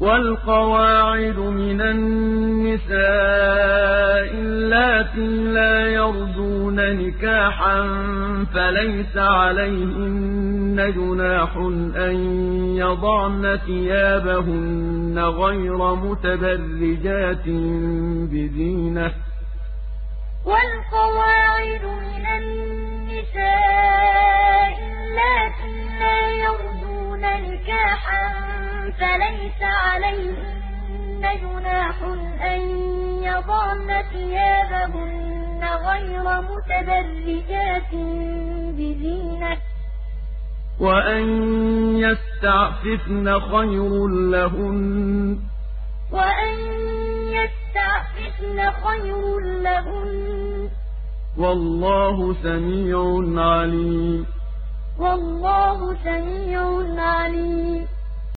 وَالْقَوَاعِدُ مِنَ النِّسَاءِ اللَّاتِي لَا يَرْجُونَ نِكَاحًا فَلَيْسَ عَلَيْهِنَّ جُنَاحٌ أَن يَضَعْنَ ثِيَابَهُنَّ غَيْرَ مُتَبَرِّجَاتٍ بِزِينَةٍ ۖ. وَالْقَوَاعِدُ مِنَ النِّسَاءِ اللَّاتِي لَا يَرْجُونَ نِكَاحًا فَلَيْسَ عَلَيْهِنَّ جُنَاحٌ أَن يَضَعْنَ ثِيَابَهُنَّ غَيْرَ مُتَبَرِّجَاتٍ بِزِينَةٍ ۖ. وَأَن يَسْتَعْفِفْنَ خَيْرٌ لَّهُنَّ ۗ. وَأَن يَسْتَعْفِفْنَ خَيْرٌ لَّهُنَّ ۗ. وَاللَّهُ سَمِيعٌ عَلِيمٌ. وَاللَّهُ سَمِيعٌ عَلِيمٌ.